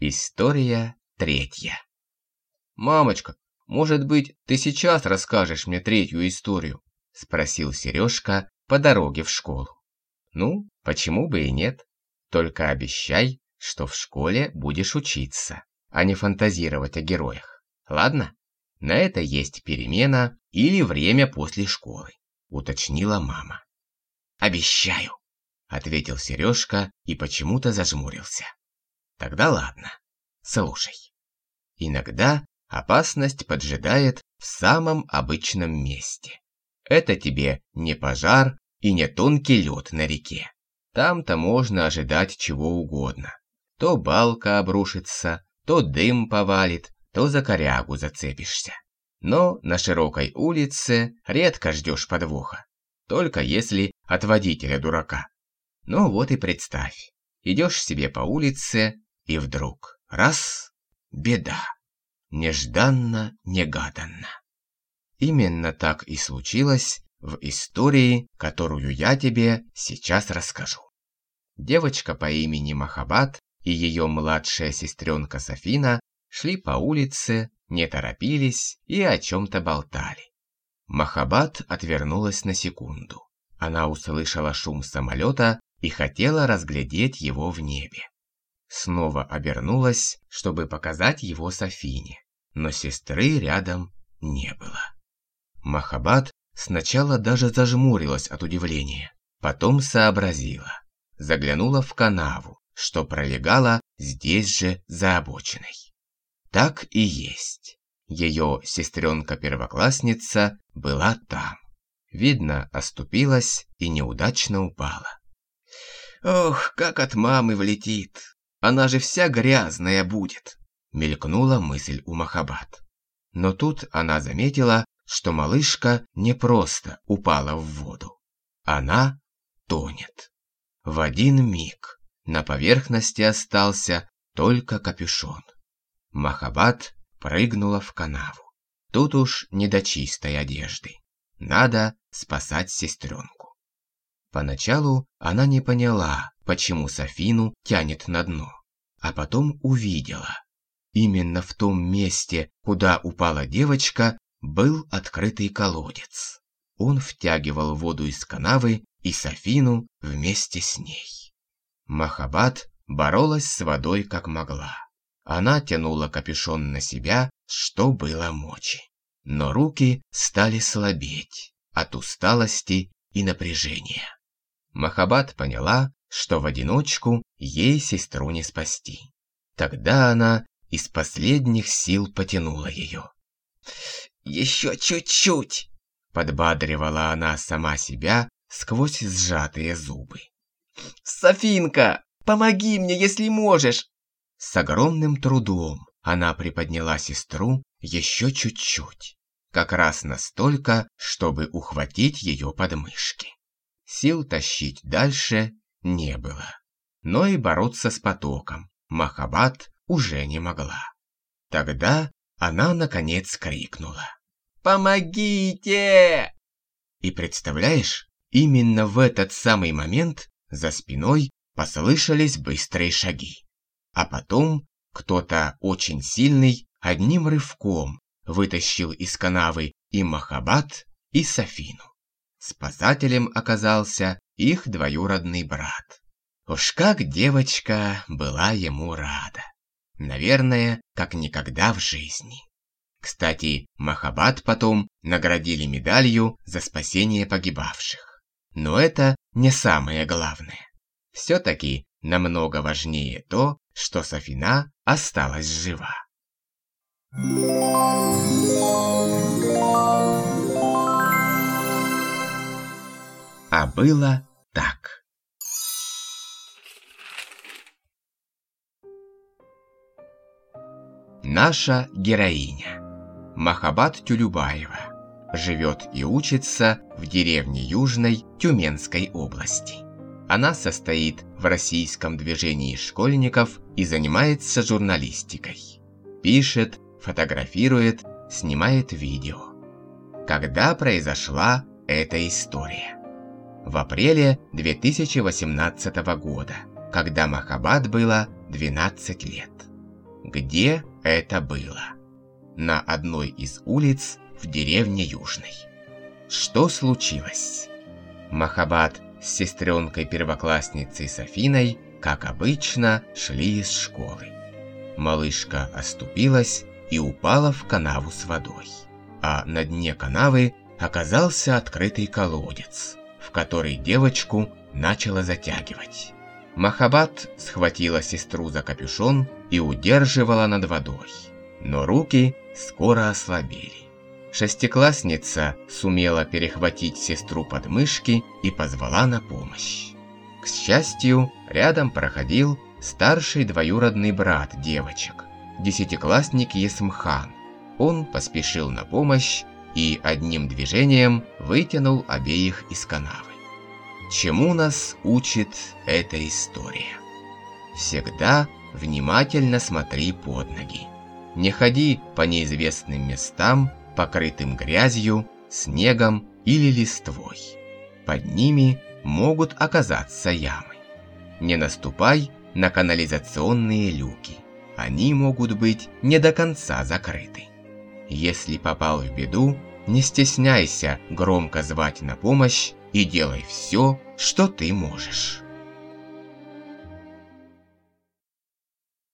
История третья. «Мамочка, может быть, ты сейчас расскажешь мне третью историю?» Спросил Сережка по дороге в школу. «Ну, почему бы и нет? Только обещай, что в школе будешь учиться, а не фантазировать о героях. Ладно? На это есть перемена или время после школы», уточнила мама. «Обещаю», ответил Сережка и почему-то зажмурился. Тогда ладно, слушай. Иногда опасность поджидает в самом обычном месте. Это тебе не пожар и не тонкий лед на реке. Там-то можно ожидать чего угодно. То балка обрушится, то дым повалит, то за корягу зацепишься. Но на широкой улице редко ждешь подвоха. Только если от водителя дурака. Ну вот и представь, идешь себе по улице, и вдруг раз – беда. Нежданно-негаданно. Именно так и случилось в истории, которую я тебе сейчас расскажу. Девочка по имени Махабат и ее младшая сестренка Софина шли по улице, не торопились и о чем-то болтали. Махабат отвернулась на секунду. Она услышала шум самолета и хотела разглядеть его в небе. Снова обернулась, чтобы показать его Софине, но сестры рядом не было. Махабат сначала даже зажмурилась от удивления, потом сообразила. Заглянула в канаву, что пролегала здесь же за обочиной. Так и есть. Ее сестренка-первоклассница была там. Видно, оступилась и неудачно упала. Ох, как от мамы влетит. Она же вся грязная будет. Мелькнула мысль у Махабат. Но тут она заметила, что малышка не просто упала в воду. Она тонет. В один миг на поверхности остался только капюшон. Махабат прыгнула в канаву. Тут уж не до чистой одежды. Надо спасать сестренку. Поначалу она не поняла, почему Софину тянет на дно, а потом увидела. Именно в том месте, куда упала девочка, был открытый колодец. Он втягивал воду из канавы и Софину вместе с ней. Махабат боролась с водой как могла. Она тянула капюшон на себя, что было мочи. Но руки стали слабеть от усталости и напряжения. Махабат поняла, что в одиночку ей сестру не спасти. Тогда она из последних сил потянула ее. «Еще чуть-чуть!» – подбадривала она сама себя сквозь сжатые зубы. «Софинка, помоги мне, если можешь!» С огромным трудом она приподняла сестру еще чуть-чуть, как раз настолько, чтобы ухватить ее подмышки. Сил тащить дальше не было. Но и бороться с потоком Махабат уже не могла. Тогда она наконец крикнула. «Помогите!» И представляешь, именно в этот самый момент за спиной послышались быстрые шаги. А потом кто-то очень сильный одним рывком вытащил из канавы и Махабат, и Софину. Спасателем оказался их двоюродный брат. Уж как девочка была ему рада. Наверное, как никогда в жизни. Кстати, Махабат потом наградили медалью за спасение погибавших. Но это не самое главное. Все-таки намного важнее то, что Софина осталась жива. А было так. Наша героиня Махабат Тюлюбаева живет и учится в деревне Южной Тюменской области. Она состоит в российском движении школьников и занимается журналистикой. Пишет, фотографирует, снимает видео. Когда произошла эта история? В апреле 2018 года, когда Махабад было 12 лет. где это было. На одной из улиц в деревне Южной. Что случилось? Махабат с сестренкой-первоклассницей Софиной, как обычно, шли из школы. Малышка оступилась и упала в канаву с водой. А на дне канавы оказался открытый колодец, в который девочку начало затягивать. Махабат схватила сестру за капюшон и удерживала над водой, но руки скоро ослабели. Шестиклассница сумела перехватить сестру под мышки и позвала на помощь. К счастью, рядом проходил старший двоюродный брат девочек, десятиклассник Есмхан. Он поспешил на помощь и одним движением вытянул обеих из канавы. Чему нас учит эта история? Всегда внимательно смотри под ноги. Не ходи по неизвестным местам, покрытым грязью, снегом или листвой. Под ними могут оказаться ямы. Не наступай на канализационные люки. Они могут быть не до конца закрыты. Если попал в беду, не стесняйся громко звать на помощь и делай все, что ты можешь.